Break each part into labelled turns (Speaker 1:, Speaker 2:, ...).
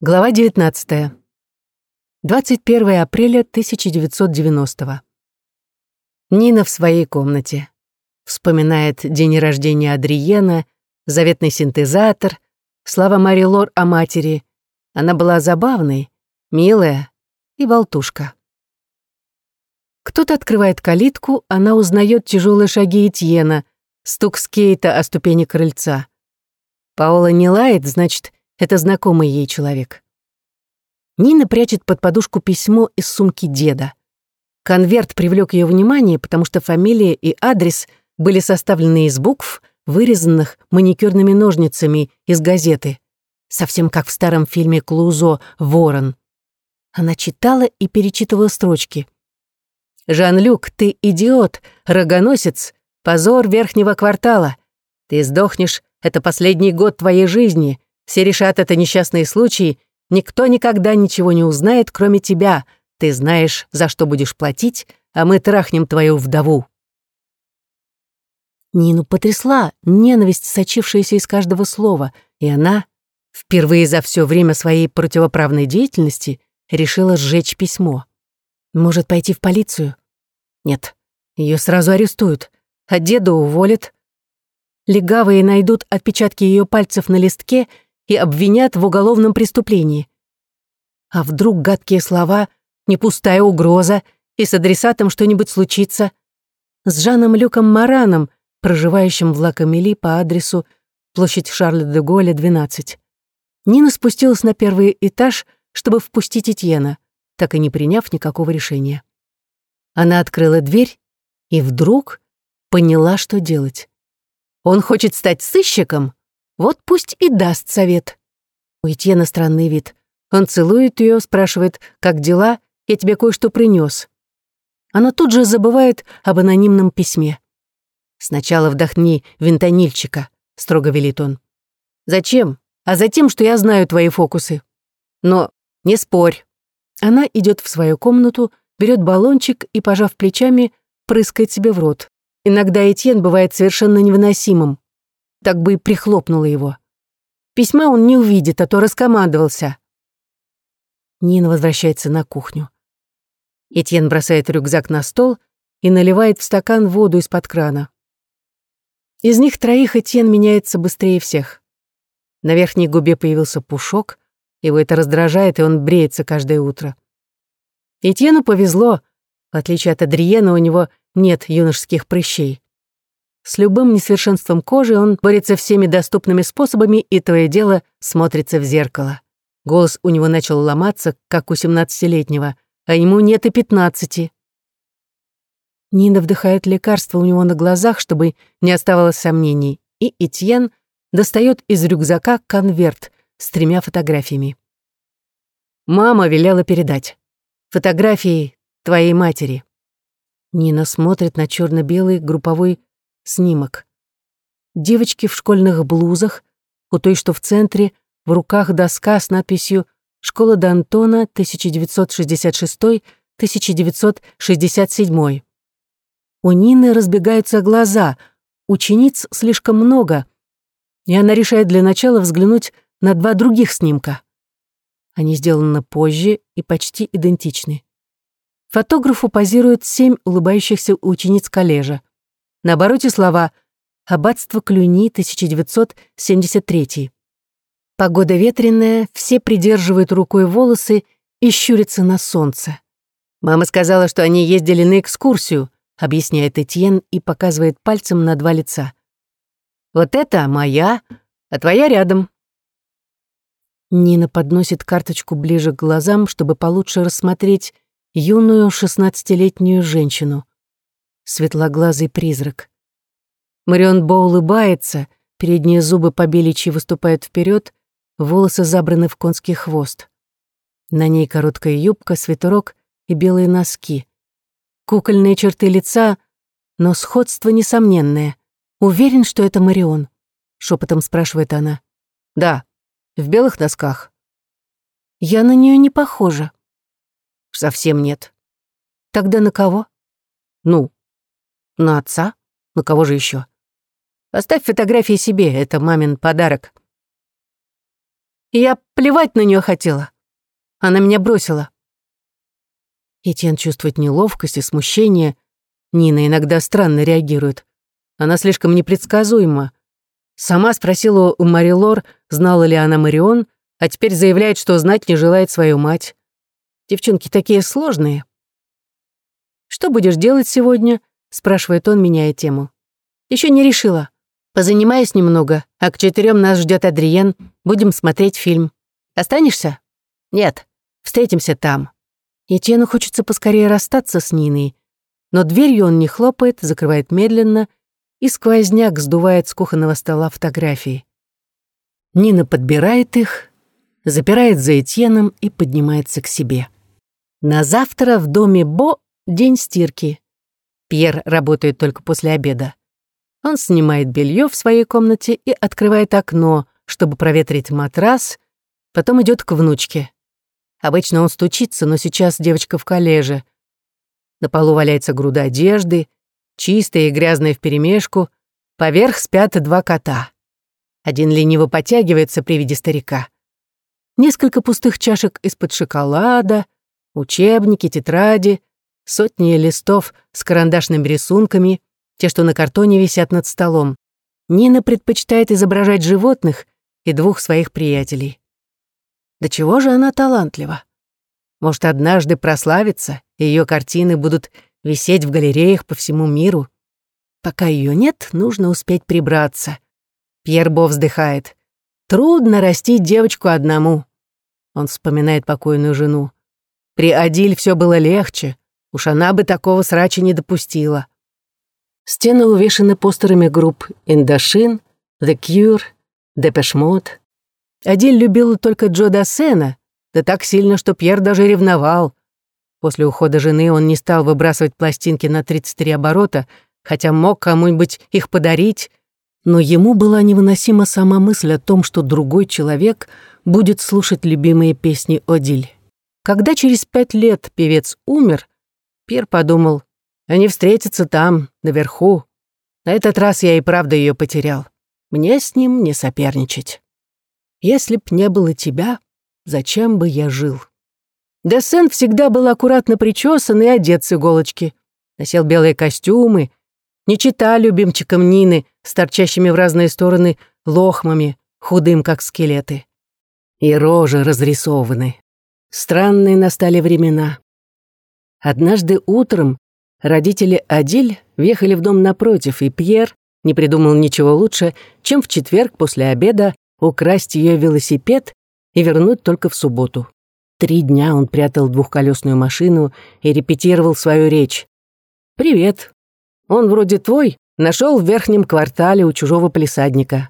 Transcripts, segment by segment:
Speaker 1: Глава 19. 21 апреля 1990. Нина в своей комнате. Вспоминает день рождения Адриена, заветный синтезатор, слова Мари Лор о матери. Она была забавной, милая и болтушка. Кто-то открывает калитку, она узнает тяжелые шаги Этьена, стук скейта о ступени крыльца. Паола не лает, значит, это знакомый ей человек. Нина прячет под подушку письмо из сумки деда. Конверт привлек ее внимание, потому что фамилия и адрес были составлены из букв, вырезанных маникюрными ножницами из газеты, совсем как в старом фильме Клузо «Ворон». Она читала и перечитывала строчки. «Жан-Люк, ты идиот, рогоносец, позор верхнего квартала. Ты сдохнешь, это последний год твоей жизни. Все решат это несчастные случаи. Никто никогда ничего не узнает, кроме тебя. Ты знаешь, за что будешь платить, а мы трахнем твою вдову». Нину потрясла ненависть, сочившаяся из каждого слова, и она, впервые за все время своей противоправной деятельности, решила сжечь письмо. Может, пойти в полицию? Нет, ее сразу арестуют, а деда уволят. Легавые найдут отпечатки ее пальцев на листке — и обвинят в уголовном преступлении. А вдруг гадкие слова, не пустая угроза, и с адресатом что-нибудь случится? С Жаном Люком Мараном, проживающим в Лакамели по адресу площадь Шарля де Голля, 12. Нина спустилась на первый этаж, чтобы впустить Этьена, так и не приняв никакого решения. Она открыла дверь и вдруг поняла, что делать. Он хочет стать сыщиком? Вот пусть и даст совет. У Этьена странный вид. Он целует ее, спрашивает, как дела, я тебе кое-что принес. Она тут же забывает об анонимном письме. «Сначала вдохни винтонильчика», — строго велит он. «Зачем? А затем, что я знаю твои фокусы. Но не спорь». Она идет в свою комнату, берет баллончик и, пожав плечами, прыскает себе в рот. Иногда Этьен бывает совершенно невыносимым так бы и прихлопнула его. Письма он не увидит, а то раскомандовался. Нина возвращается на кухню. Этьен бросает рюкзак на стол и наливает в стакан воду из-под крана. Из них троих Этьен меняется быстрее всех. На верхней губе появился пушок, его это раздражает, и он бреется каждое утро. Этьену повезло, в отличие от Адриена, у него нет юношеских прыщей. С любым несовершенством кожи он борется всеми доступными способами, и то и дело смотрится в зеркало. Голос у него начал ломаться, как у семнадцатилетнего, а ему нет и пятнадцати. Нина вдыхает лекарство у него на глазах, чтобы не оставалось сомнений, и Этьен достает из рюкзака конверт с тремя фотографиями. Мама велела передать. Фотографии твоей матери. Нина смотрит на черно белый групповой снимок. Девочки в школьных блузах, у той, что в центре, в руках доска с надписью «Школа Д'Антона, 1966-1967». У Нины разбегаются глаза, учениц слишком много, и она решает для начала взглянуть на два других снимка. Они сделаны позже и почти идентичны. Фотографу позируют семь улыбающихся учениц коллежа. На обороте слова «Аббатство Клюни, 1973». Погода ветреная, все придерживают рукой волосы и щурятся на солнце. Мама сказала, что они ездили на экскурсию, объясняет Этьен и показывает пальцем на два лица. Вот это моя, а твоя рядом. Нина подносит карточку ближе к глазам, чтобы получше рассмотреть юную шестнадцатилетнюю женщину светлоглазый призрак. Марион Бо улыбается, передние зубы побеличьи выступают вперед, волосы забраны в конский хвост. На ней короткая юбка, свитерок и белые носки. Кукольные черты лица, но сходство несомненное. Уверен, что это Марион? Шепотом спрашивает она. Да, в белых носках. Я на нее не похожа. Совсем нет. Тогда на кого? Ну, на отца? На кого же еще? Оставь фотографии себе, это мамин подарок. Я плевать на нее хотела. Она меня бросила. Этьен чувствует неловкость и смущение. Нина иногда странно реагирует. Она слишком непредсказуема. Сама спросила у Мари Лор, знала ли она Марион, а теперь заявляет, что знать не желает свою мать. Девчонки такие сложные. «Что будешь делать сегодня?» — спрашивает он, меняя тему. Еще не решила. Позанимаюсь немного, а к четырем нас ждет Адриен. Будем смотреть фильм. Останешься? Нет. Встретимся там. Етьену хочется поскорее расстаться с Ниной, но дверью он не хлопает, закрывает медленно, и сквозняк сдувает с кухонного стола фотографии. Нина подбирает их, запирает за Этьеном и поднимается к себе. На завтра в доме Бо день стирки. Пьер работает только после обеда. Он снимает белье в своей комнате и открывает окно, чтобы проветрить матрас, потом идет к внучке. Обычно он стучится, но сейчас девочка в коллеже. На полу валяется груда одежды, чистая и грязная вперемешку, поверх спят два кота. Один лениво потягивается при виде старика. Несколько пустых чашек из-под шоколада, учебники, тетради, сотни листов с карандашными рисунками, те, что на картоне висят над столом. Нина предпочитает изображать животных и двух своих приятелей. Да чего же она талантлива? Может, однажды прославится, и ее картины будут висеть в галереях по всему миру. Пока ее нет, нужно успеть прибраться. Пьер Бо вздыхает. Трудно растить девочку одному. Он вспоминает покойную жену. При Адиль все было легче. Уж она бы такого срача не допустила. Стены увешаны постерами групп Индошин, The Cure, Mode. Адиль любила только Джо Дассена, да так сильно, что Пьер даже ревновал. После ухода жены он не стал выбрасывать пластинки на 33 оборота, хотя мог кому-нибудь их подарить, но ему была невыносима сама мысль о том, что другой человек будет слушать любимые песни Одиль. Когда через пять лет певец умер, Пьер подумал, они встретятся там, наверху. На этот раз я и правда ее потерял. Мне с ним не соперничать. Если б не было тебя, зачем бы я жил? Десен всегда был аккуратно причесан и одет с иголочки. Носил белые костюмы, не чита любимчиком Нины с торчащими в разные стороны лохмами, худым, как скелеты. И рожи разрисованы. Странные настали времена. Однажды утром Родители Адиль въехали в дом напротив, и Пьер не придумал ничего лучше, чем в четверг после обеда украсть ее велосипед и вернуть только в субботу. Три дня он прятал двухколесную машину и репетировал свою речь. «Привет. Он вроде твой, нашел в верхнем квартале у чужого полисадника».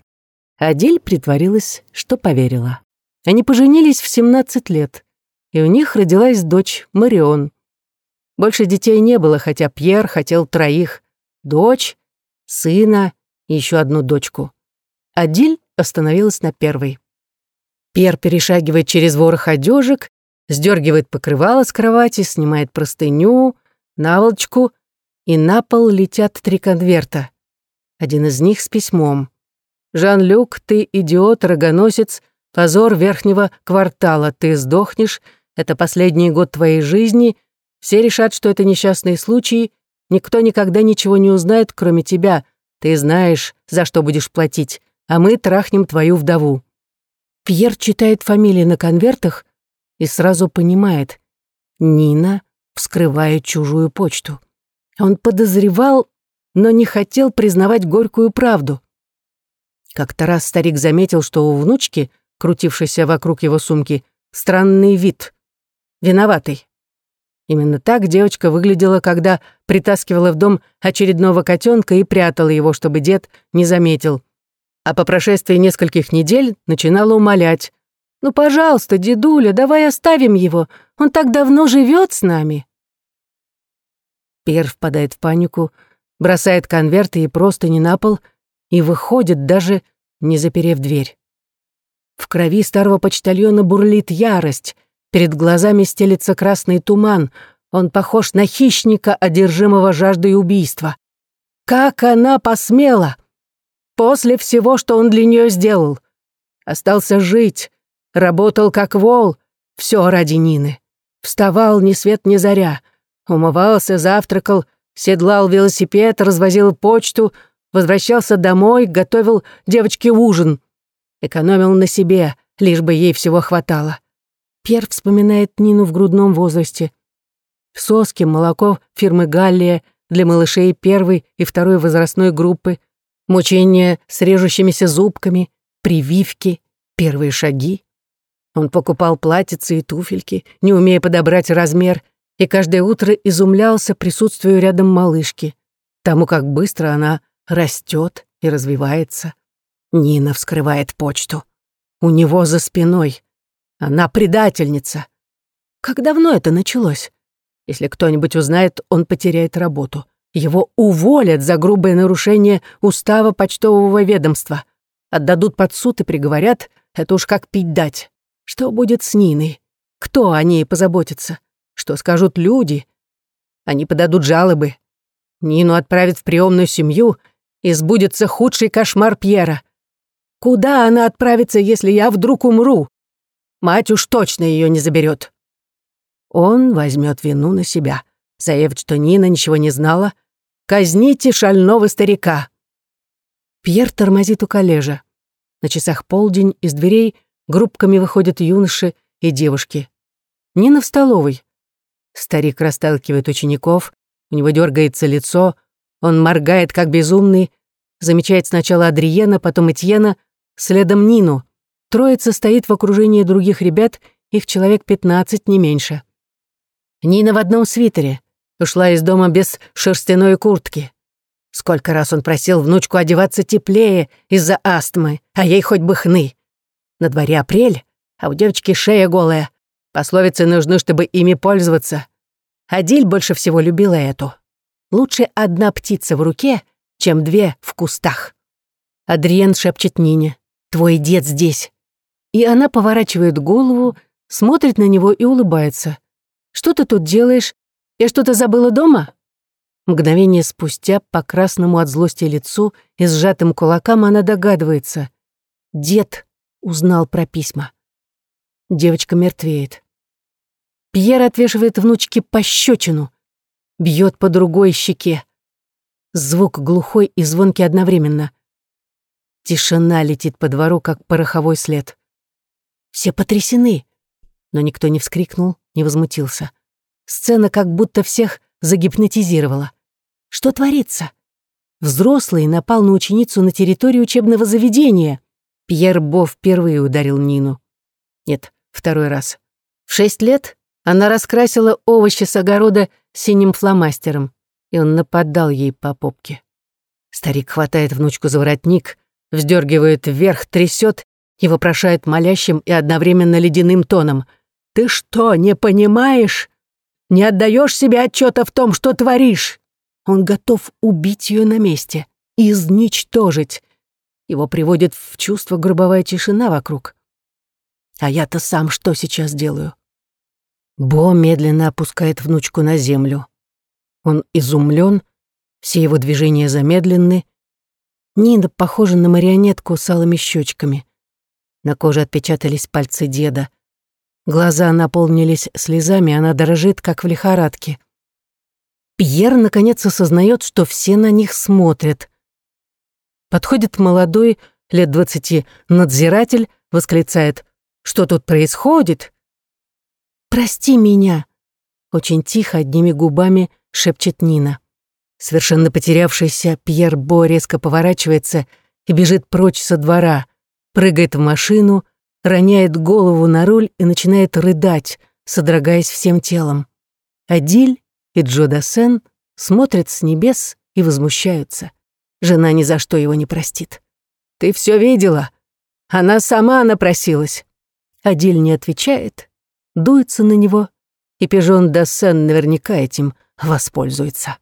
Speaker 1: Адиль притворилась, что поверила. Они поженились в 17 лет, и у них родилась дочь Марион. Больше детей не было, хотя Пьер хотел троих. Дочь, сына и еще одну дочку. Адиль остановилась на первой. Пьер перешагивает через ворох одежек, сдергивает покрывало с кровати, снимает простыню, наволочку, и на пол летят три конверта. Один из них с письмом. «Жан-Люк, ты идиот, рогоносец, позор верхнего квартала, ты сдохнешь, это последний год твоей жизни, все решат, что это несчастный случай, никто никогда ничего не узнает, кроме тебя. Ты знаешь, за что будешь платить, а мы трахнем твою вдову». Пьер читает фамилии на конвертах и сразу понимает. Нина вскрывает чужую почту. Он подозревал, но не хотел признавать горькую правду. Как-то раз старик заметил, что у внучки, крутившейся вокруг его сумки, странный вид. Виноватый. Именно так девочка выглядела, когда притаскивала в дом очередного котенка и прятала его, чтобы дед не заметил. А по прошествии нескольких недель начинала умолять. «Ну, пожалуйста, дедуля, давай оставим его. Он так давно живет с нами». Пьер впадает в панику, бросает конверты и просто не на пол и выходит, даже не заперев дверь. В крови старого почтальона бурлит ярость — Перед глазами стелится красный туман. Он похож на хищника, одержимого жаждой убийства. Как она посмела? После всего, что он для нее сделал. Остался жить, Работал как вол, все ради Нины. Вставал ни свет ни заря, умывался, завтракал, седлал велосипед, развозил почту, возвращался домой, готовил девочке ужин. Экономил на себе, лишь бы ей всего хватало. Пьер вспоминает Нину в грудном возрасте. Соски, молоко фирмы «Галлия» для малышей первой и второй возрастной группы, мучения с режущимися зубками, прививки, первые шаги. Он покупал платьицы и туфельки, не умея подобрать размер, и каждое утро изумлялся присутствию рядом малышки, тому, как быстро она растет и развивается. Нина вскрывает почту. У него за спиной. Она предательница. Как давно это началось? Если кто-нибудь узнает, он потеряет работу. Его уволят за грубое нарушение устава почтового ведомства. Отдадут под суд и приговорят, это уж как пить дать. Что будет с Ниной? Кто о ней позаботится? Что скажут люди? Они подадут жалобы. Нину отправят в приемную семью, и сбудется худший кошмар Пьера. Куда она отправится, если я вдруг умру? Мать уж точно ее не заберет. Он возьмет вину на себя, заявит, что Нина ничего не знала. Казните шального старика. Пьер тормозит у коллежа. На часах полдень из дверей группками выходят юноши и девушки. Нина в столовой. Старик расталкивает учеников, у него дергается лицо, он моргает, как безумный, замечает сначала Адриена, потом Этьена, следом Нину. Троица стоит в окружении других ребят, их человек пятнадцать, не меньше. Нина в одном свитере, ушла из дома без шерстяной куртки. Сколько раз он просил внучку одеваться теплее из-за астмы, а ей хоть бы хны. На дворе апрель, а у девочки шея голая. Пословицы нужны, чтобы ими пользоваться. Адиль больше всего любила эту. Лучше одна птица в руке, чем две в кустах. Адриен шепчет Нине. «Твой дед здесь». И она поворачивает голову, смотрит на него и улыбается. «Что ты тут делаешь? Я что-то забыла дома?» Мгновение спустя по красному от злости лицу и сжатым кулакам она догадывается. Дед узнал про письма. Девочка мертвеет. Пьер отвешивает внучке пощечину, бьет по другой щеке. Звук глухой и звонкий одновременно. Тишина летит по двору, как пороховой след. Все потрясены, но никто не вскрикнул, не возмутился. Сцена как будто всех загипнотизировала. Что творится? Взрослый напал на ученицу на территории учебного заведения. Пьер Бо впервые ударил Нину. Нет, второй раз. В шесть лет она раскрасила овощи с огорода синим фломастером, и он нападал ей по попке. Старик хватает внучку за воротник, вздергивает вверх, трясет и вопрошает молящим и одновременно ледяным тоном. «Ты что, не понимаешь? Не отдаешь себе отчета в том, что творишь?» Он готов убить ее на месте, изничтожить. Его приводит в чувство гробовая тишина вокруг. А я-то сам что сейчас делаю? Бо медленно опускает внучку на землю. Он изумлен, все его движения замедлены. Нина похожа на марионетку с алыми щечками. На коже отпечатались пальцы деда. Глаза наполнились слезами, она дрожит, как в лихорадке. Пьер наконец осознает, что все на них смотрят. Подходит молодой, лет двадцати, надзиратель, восклицает «Что тут происходит?» «Прости меня!» Очень тихо, одними губами шепчет Нина. Совершенно потерявшийся Пьер Бо резко поворачивается и бежит прочь со двора, прыгает в машину, роняет голову на руль и начинает рыдать, содрогаясь всем телом. Адиль и Джо Дассен смотрят с небес и возмущаются. Жена ни за что его не простит. «Ты все видела? Она сама напросилась». Адиль не отвечает, дуется на него, и пижон Дассен наверняка этим воспользуется.